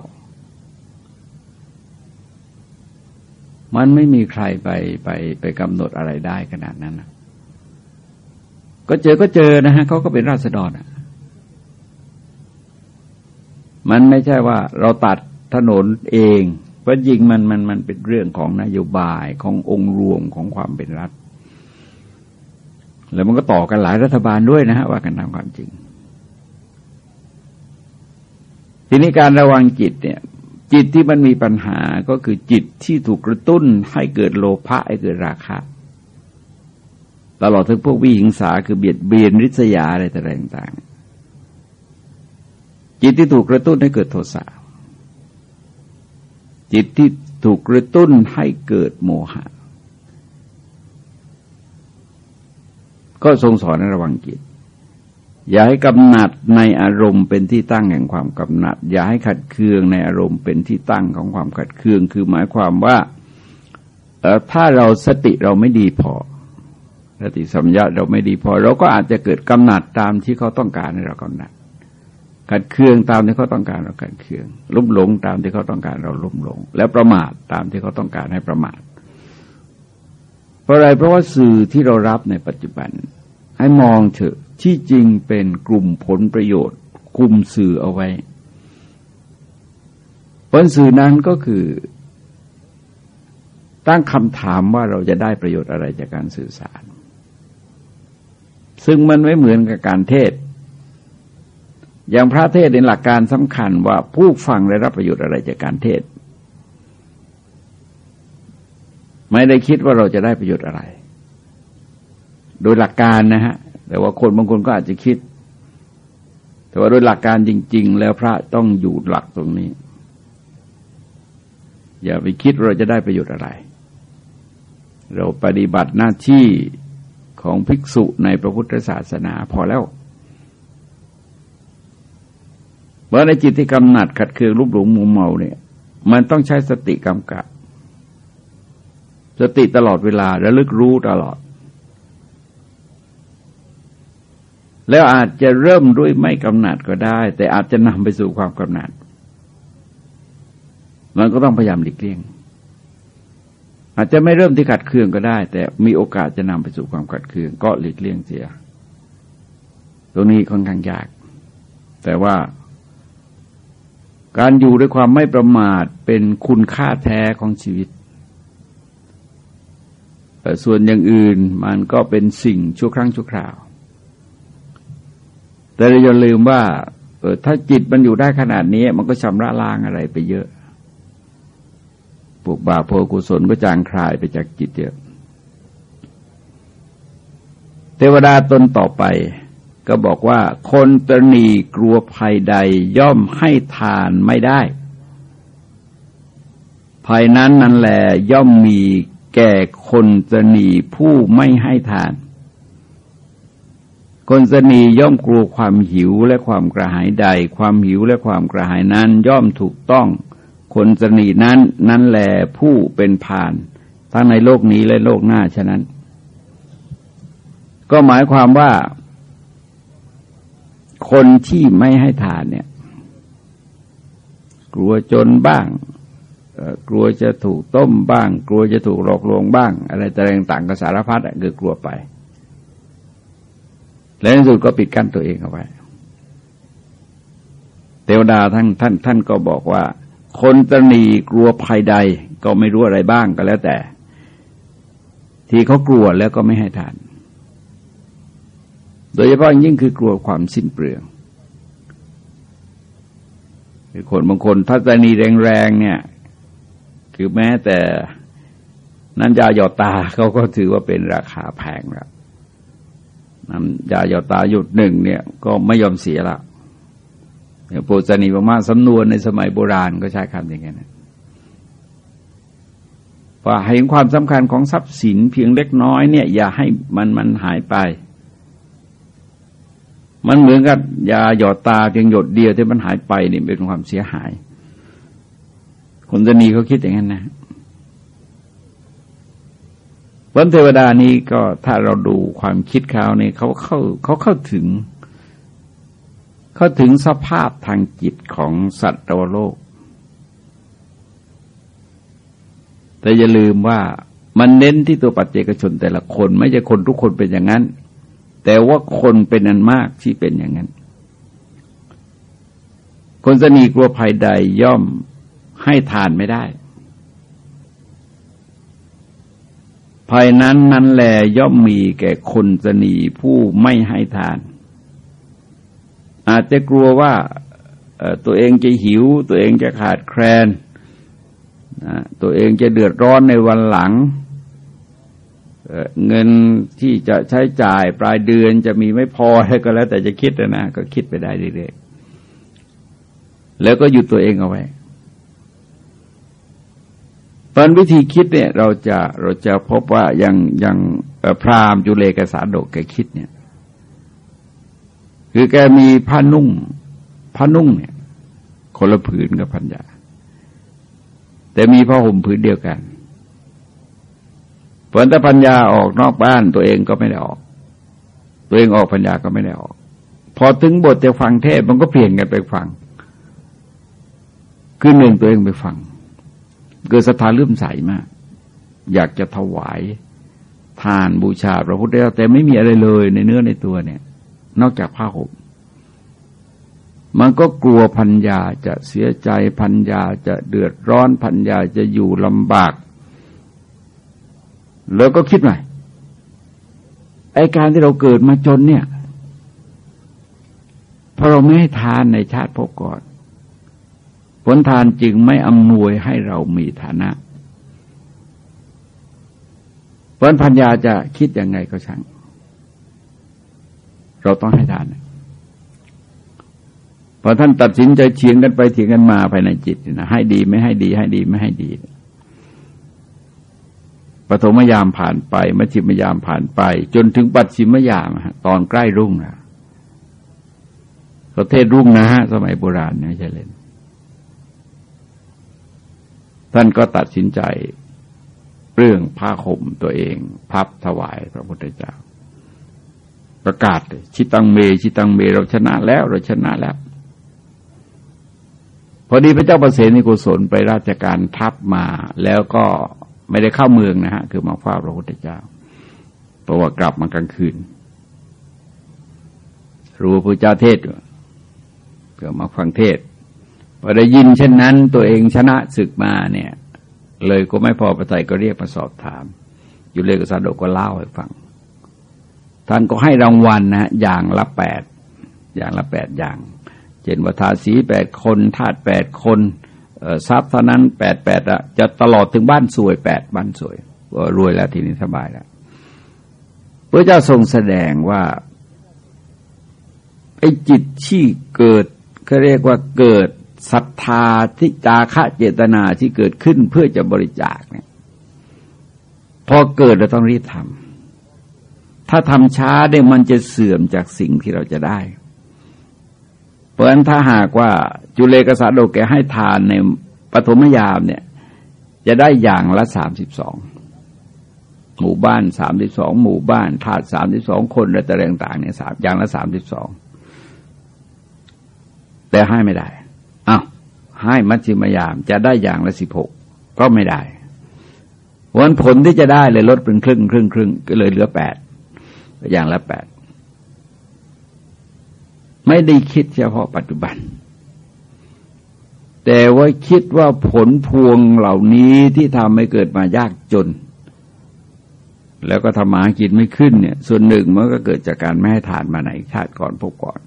มันไม่มีใครไปไปไปกำหนดอะไรได้ขนาดนั้นนะก็เจอก็เจอนะฮะเขาก็เป็นราษฎรอะ มันไม่ใช่ว่าเราตัด ถนนเองเพราะยิงมันมันมันเป็นเรื่องของนโยบายขององค์รวมของความเป็นรัฐ แล้วมันก็ต่อกันหลายรัฐบาลด้วยนะฮะว่ากันตามความจริง ทีนี้การระวังจิตเนี่ยจิตที่มันมีปัญหาก็คือจิตที่ถูกกระตุ้นให้เกิดโลภะให้เกิดราคะตลอดถึงพวกวิหิงสาคือเบียดเบียนริษยาอะไรต่างๆ จิตที่ถูกกระตุ้นให้เกิดโทสะ จิตที่ถูกกระตุ้นให้เกิดโมหะ ก็ทรงสอนให้ระวังจิต อย่าให้กำหนัดในอารมณ์เป็นที่ตั้งแห่งความกำหนัด อย่าให้ขัดเคืองในอารมณ์เป็นที่ตั้งของความขัดเคือง คือหมายความว่าถ้าเราสติเราไม่ดีพอสติสัมยาเราไม่ดีพอ เราก็อาจจะเกิดกำหนัดตามที่เขาต้องการให้เรากำหนัด ขัดเคืองตามที่เขาต้องการเราขัดเคืองลุ่มหลงตามที่เขาต้องการเราลุ่มหลง แล้วประมาทตามที่เขาต้องการให้ประมาท เพราะอะไรเพราะว่าสื่อที่เรารับในปัจจุบัน ให้มองเถอะที่จริงเป็นกลุ่มผลประโยชน์คุมสื่อเอาไว้ผลสื่อนั้นก็คือ ตั้งคำถามว่าเราจะได้ประโยชน์อะไรจากการสื่อสาร ซึ่งมันไม่เหมือนกับการเทศ อย่างพระเทศในหลักการสำคัญว่าผู้ฟังได้รับประโยชน์อะไรจากการเทศ ไม่ได้คิดว่าเราจะได้ประโยชน์อะไร โดยหลักการนะฮะ แต่ว่าคนบางคนก็อาจจะคิด แต่ว่าโดยหลักการจริง ๆ แล้วพระต้องอยู่หลักตรงนี้ อย่าไปคิดเราจะได้ประโยชน์อะไร เราปฏิบัติหน้าที่ของภิกษุในพระพุทธศาสนาพอแล้ว เพราะในจิตที่กำหนัดขัดเคืองรูปหลงมุมเมาเนี่ย มันต้องใช้สติกำกับ สติตลอดเวลาระลึกรู้ตลอด แล้วอาจจะเริ่มด้วยไม่กำหนัดก็ได้ แต่อาจจะนำไปสู่ความกำหนัด มันก็ต้องพยายามหลีกเลี่ยง อาจจะไม่เริ่มที่ขัดเคืองก็ได้ แต่มีโอกาสจะนำไปสู่ความขัดเคือง ก็หลีกเลี่ยงเสีย ตรงนี้ค่อนข้างยาก แต่ว่า การอยู่ด้วยความไม่ประมาทเป็นคุณค่าแท้ของชีวิตส่วนอย่างอื่นมันก็เป็นสิ่งชั่วครั้งชั่วคราว แต่เราอย่าลืมว่าถ้าจิตมันอยู่ได้ขนาดนี้ มันก็ชำระล้างอะไรไปเยอะปวกบาปโพกุศลก็จางคลายไปจากจิตเยอะ เทวดาตนต่อไป ก็บอกว่า คนตนีกลัวภัยใดย่อมให้ทานไม่ได้ ภัยนั้นนั่นแหละย่อมมีแก่คนตนีผู้ไม่ให้ทาน คนตนีย่อมกลัวความหิวและความกระหายใด ความหิวและความกระหายนั้นย่อมถูกต้อง คนตนีนั้นนั่นแหละผู้เป็นผ่านทั้งในโลกนี้และโลกหน้าฉะนั้น ก็หมายความว่า คนที่ไม่ให้ทานเนี่ย กลัวจนบ้าง กลัวจะถูกต้มบ้าง กลัวจะถูกหลอกลวงบ้าง อะไรต่างๆก็สารพัดคือกลัวไป และในสุดก็ปิดกั้นตัวเองเอาไว้เทวดาท่านท่านท่านก็บอกว่า คนตนีกลัวภัยใดก็ไม่รู้อะไรบ้างก็แล้วแต่ ที่เขากลัวแล้วก็ไม่ให้ทาน โดยเฉพาะยิ่งคือกลัวความสิ้นเปลืองคือคนบางคนทัศนีแรงๆเนี่ยคือแม้แต่น้ำยาหยอดตาเขาก็ถือว่าเป็นราคาแพงแล้วน้ำยาหยอดตาหยุดหนึ่งเนี่ยก็ไม่ยอมเสียละอย่างโปรจนีประมาณสำนวนในสมัยโบราณก็ใช้คำอย่างนี้นะว่าเห็นความสำคัญของทรัพย์สินเพียงเล็กน้อยเนี่ย อย่าให้มันมันหายไป มันเหมือนกับยาหยอดตาเพียงหยดเดียวที่มันหายไปนี่เป็นความเสียหาย คนจะนีเขาคิดอย่างนั้นนะวันเทวดานี้ก็ถ้าเราดูความคิดเขาเนี่ยเขาเข้าเขาเข้าถึง เข้าถึงสภาพทางจิตของสัตว์โลก แต่อย่าลืมว่ามันเน้นที่ตัวปัจเจกชนแต่ละคน ไม่ใช่คนทุกคนเป็นอย่างนั้น แต่ว่าคนเป็นนันมากที่เป็นอย่างนั้น คนสนีกลัวภัยใดย่อมให้ทานไม่ได้ ภัยนั้นนั้นแลย่อมมีแก่คนสนีผู้ไม่ให้ทาน อาจจะกลัวว่าตัวเองจะหิว ตัวเองจะขาดแคลนตัวเองจะเดือดร้อนในวันหลัง เงินที่จะใช้จ่ายปลายเดือนจะมีไม่พอก็แล้ว แต่จะคิดนะก็คิดไปได้เรื่อยๆแล้วก็หยุดตัวเองเอาไว้ตอนวิธีคิดเนี่ยเราจะเราจะพบว่าอย่างอย่างพรามจุเลกสาดกแกคิดเนี่ย คือแกมีผ้านุ่งผ้านุ่งเนี่ยคนละผืนกับพัญญาแต่มีผ้าห่มผืนเดียวกัน ผลถ้าปัญญาออกนอกบ้านตัวเองก็ไม่ได้ออก ตัวเองออกปัญญาก็ไม่ได้ออก พอถึงบทจะฟังเทศมันก็เปลี่ยนกันไปฟัง คือหนึ่งตัวเองไปฟัง เกิดศรัทธาเลื่อมใสมาก อยากจะถวายทานบูชาพระพุทธเจ้าแต่ไม่มีอะไรเลยในเนื้อในตัวเนี่ย นอกจากผ้าห่มมันก็กลัวพัญญาจะเสียใจพัญญาจะเดือดร้อนพัญญาจะอยู่ลำบาก แล้วก็คิดใหม่ไอการที่เราเกิดมาจนเนี่ยเพราะเราไม่ให้ทานในชาติพบก่อน ผลทานจึงไม่อำนวยให้เรามีฐานะเพราะพัญญาจะคิดยังไงก็ช่าง เราต้องให้ทานพอท่านตัดสินใจเฉียงกันไปเถียงกันมาภายในจิตนะให้ดีไม่ให้ดีให้ดีไม่ให้ดี ปฐมยามผ่านไป มัชิมยามผ่านไป จนถึงปัจฉิมยามตอนใกล้รุ่งนะประเทศรุ่งนะฮะสมัยโบราณไม่ใช่เล่น ท่านก็ตัดสินใจเรื่องผ้าห่มตัวเอง พับถวายพระพุทธเจ้า ประกาศชิตังเม ชิตังเมเราชนะแล้วเราชนะแล้ว พอดีพระเจ้าประเสนิโกศลไปราชการทัพมาแล้วก็ ไม่ได้เข้าเมืองนะฮะ คือมาเฝ้าพระพุทธเจ้า เพราะว่ากลับมากลางคืน รู้พระเจ้าเทศก็มาฟังเทศพอได้ยินเช่นนั้น ตัวเองชนะศึกมาเนี่ย เลยก็ไม่พอประทัยก็เรียกมาสอบถาม อยู่เลยกับสาดกก็เล่าให้ฟัง ท่านก็ให้รางวัลนะอย่างละแปดอย่างละแปดอย่าง เช่นว่าทาสีแปดคนทาสแปดคน ทรัพย์เท่านั้นแปดแปดอะจะตลอดถึงบ้านสวยแปดบ้านสวยรวยแล้วทีนี้สบายแล้วพระเจ้าทรงแสดงว่าไอ้จิตที่เกิดเขาเรียกว่าเกิดศรัทธาที่จาคะเจตนาที่เกิดขึ้นเพื่อจะบริจาคเนี่ย พอเกิดเราต้องรีบทำถ้าทำช้าเนี่ยมันจะเสื่อมจากสิ่งที่เราจะได้ เพราะฉะนั้นถ้าหากว่า จุเลกษัตริย์โดแกให้ทานในปฐมยามเนี่ย จะได้อย่างละสามสิบสองหมู่บ้านสามสิบสองหมู่บ้านถาดสามสิบสองคนและแต่ต่างๆเนี่ยสามอย่างละสามสิบสองแต่ให้ไม่ได้อ้าวให้มัชฌิมยามจะได้อย่างละสิบหกก็ไม่ได้วันผลที่จะได้เลยลดเป็นครึ่งครึ่งครึ่งก็เลยเหลือแปดอย่างละแปดไม่ได้คิดเฉพาะปัจจุบัน แต่ว่าคิดว่าผลพวงเหล่านี้ที่ทำให้เกิดมายากจน แล้วก็ทำมากินไม่ขึ้นเนี่ย ส่วนหนึ่งมันก็เกิดจากการไม่ให้ทานมาไหนชาติก่อนพวกก่อน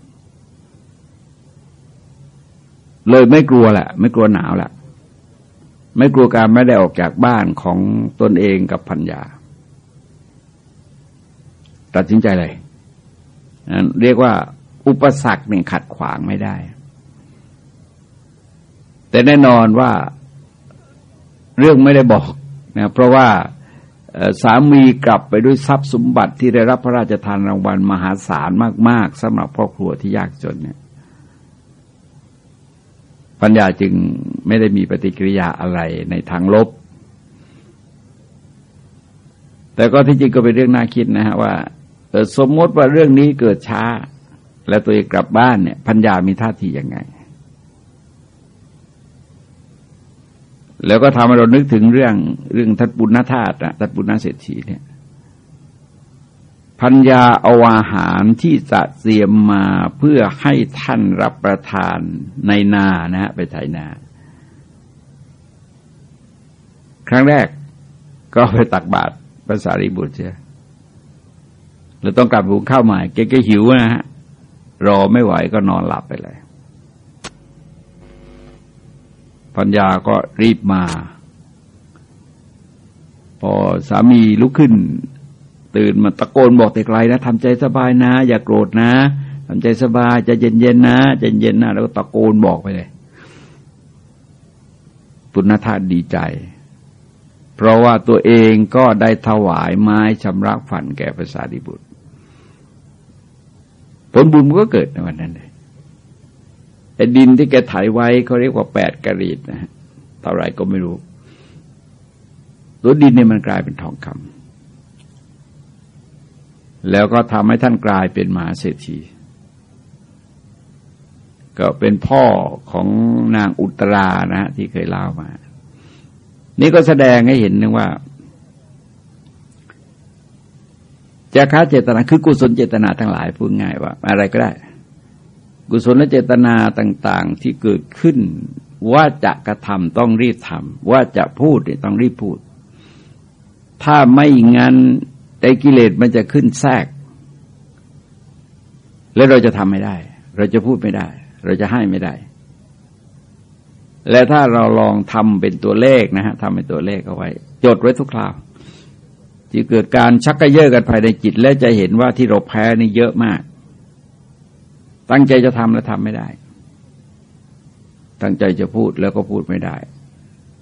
เลยไม่กลัวแหละไม่กลัวหนาวแหละไม่กลัวการไม่ได้ออกจากบ้านของตนเองกับพัญญา ตัดสินใจเลย เรียกว่าอุปสรรคเนี่ยขัดขวางไม่ได้ แต่แน่นอนว่าเรื่องไม่ได้บอกนะเพราะว่าสามีกลับไปด้วยทรัพย์สมบัติที่ได้รับพระราชทานรางวัลมหาศาลมาก ๆสำหรับครอบครัวที่ยากจนเนี่ยปัญญาจึงไม่ได้มีปฏิกิริยาอะไรในทางลบ แต่ก็ที่จริงก็เป็นเรื่องน่าคิดนะฮะว่าสมมติว่าเรื่องนี้เกิดช้า แล้วตัวเองกลับบ้านเนี่ยปัญญามีท่าทียังไง แล้วก็ทำให้เรานึกถึงเรื่องเรื่องทัตปุณณธาตุทัตปุณณเศรษฐีเนี่ยพัญญาเอาอาหารที่จะเตรียมมาเพื่อให้ท่านรับประทานในนานะฮะไปไถนา ครั้งแรกก็ไปตักบาตรภาษาริบุตรเชียเราต้องกลับหุงข้าวใหม่แกหิวนะฮะรอไม่ไหวก็นอนหลับไปเลย ปัญญาก็รีบมา พอสามีลุกขึ้น ตื่นมาตะโกนบอกแต่ไกลนะทำใจสบายนะ อย่าโกรธนะทำใจสบายจะเย็นเย็นะใจเย็นนะแล้วก็ตะโกนบอกไปเลยปุณธาตุดีใจ เพราะว่าตัวเองก็ได้ถวายไม้ชำระฝันแก่ภาษาดิบุตร ผลบุญก็เกิดในวันนั้นเลย ไอ้ดินที่แกถ่ายไว้เขาเรียกว่าแปดกรีดนะฮะเท่าไรก็ไม่รู้ตัวดินเนี่ยมันกลายเป็นทองคำแล้วก็ทำให้ท่านกลายเป็นมหาเศรษฐีก็เป็นพ่อของนางอุตรานะที่เคยเล่ามา นี่ก็แสดงให้เห็นนึงว่าจะค้าเจตนาคือกุศลเจตนาทั้งหลายพูดง่ายว่า อะไรก็ได้ กุศลและเจตนาต่าง ๆ ที่เกิดขึ้น ว่าจะกระทำต้องรีบทำว่าจะพูดต้องรีบพูด ถ้าไม่งั้นแต่กิเลสมันจะขึ้นแทรก แล้วเราจะทำไม่ได้ เราจะพูดไม่ได้ เราจะให้ไม่ได้ และถ้าเราลองทำเป็นตัวเลขนะฮะทำเป็นตัวเลขเอาไว้ จดไว้ทุกคราวที่เกิดการชักกระเยาะกันภายในจิต และจะเห็นว่าที่เราแพ้นี่เยอะมาก ตั้งใจจะทำแล้วทำไม่ได้ ตั้งใจจะพูดแล้วก็พูดไม่ได้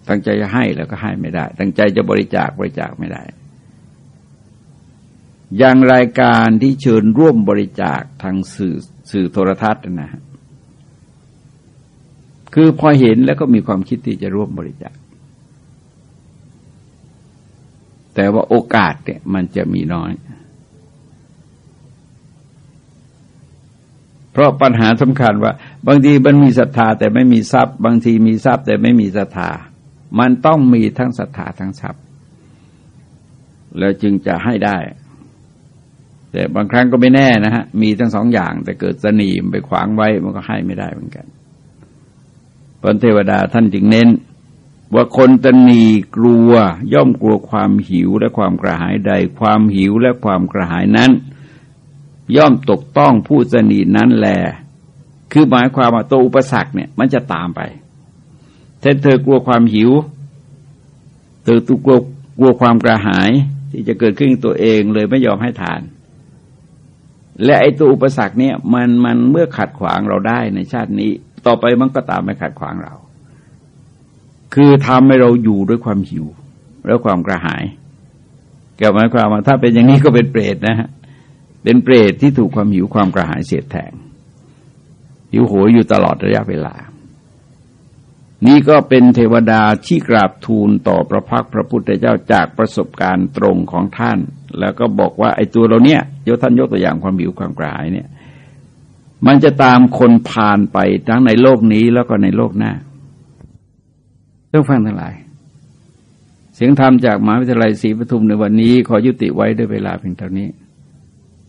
ตั้งใจจะให้แล้วก็ให้ไม่ได้ ตั้งใจจะบริจาคบริจาคไม่ได้ อย่างรายการที่เชิญร่วมบริจาคทางสื่อสื่อโทรทัศน์นะฮะคือพอเห็นแล้วก็มีความคิดที่จะร่วมบริจาค แต่ว่าโอกาสเนี่ยมันจะมีน้อย เพ ราะปัญหาสำคัญว่า บางทีมันมีศรัทธาแต่ไม่มีทรัพย์ บางทีมีทรัพย์แต่ไม่มีศรัทธา มันต้องมีทั้งศรัทธาทั้งทรัพย์ แล้วจึงจะให้ได้ แต่บางครั้งก็ไม่แน่นะฮะมีทั้งสองอย่าง แต่เกิดสนีมไปขวางไว้มันก็ให้ไม่ได้เหมือนกันพระเทวดาท่านจึงเน้น ว่าคนตนีกลัวย่อมกลัวความหิวและความกระหายใด ความหิวและความกระหายนั้น ย่อมตกต้องผู้สนีนั้นแล คือหมายความว่าตัวอุปสรรคเนี่ยมันจะตามไปถ้าเธอกลัวความหิว เธอตุกลัวกลัวความกระหาย ที่จะเกิดขึ้นตัวเองเลยไม่ยอมให้ทาน และไอ้ตัวอุปสรรคเนี่ยมันมันเมื่อขัดขวางเราได้ในชาตินี้ ต่อไปมันก็ตามไปขัดขวางเรา คือทำให้เราอยู่ด้วยความหิวและความกระหายแกหมายความว่าถ้าเป็นอย่างนี้ก็เป็นเปรตนะฮะ เป็นเปรตที่ถูกความหิวความกระหายเสียดแทงหิวโหยอยู่ตลอดระยะเวลา นี่ก็เป็นเทวดาที่กราบทูลต่อพระพักพระพุทธเจ้าจากประสบการณ์ตรงของท่าน แล้วก็บอกว่าไอ้ตัวเราเนี่ยยกท่านยกตัวอย่างความหิวความกระหายเนี่ย มันจะตามคนผ่านไปทั้งในโลกนี้แล้วก็ในโลกหน้าต้องฟังทั้งหลาย เสียงธรรมจากมหาวิทยาลัยศรีปทุมในวันนี้ ขอยุติไว้ด้วยเวลาเพียงเท่านี้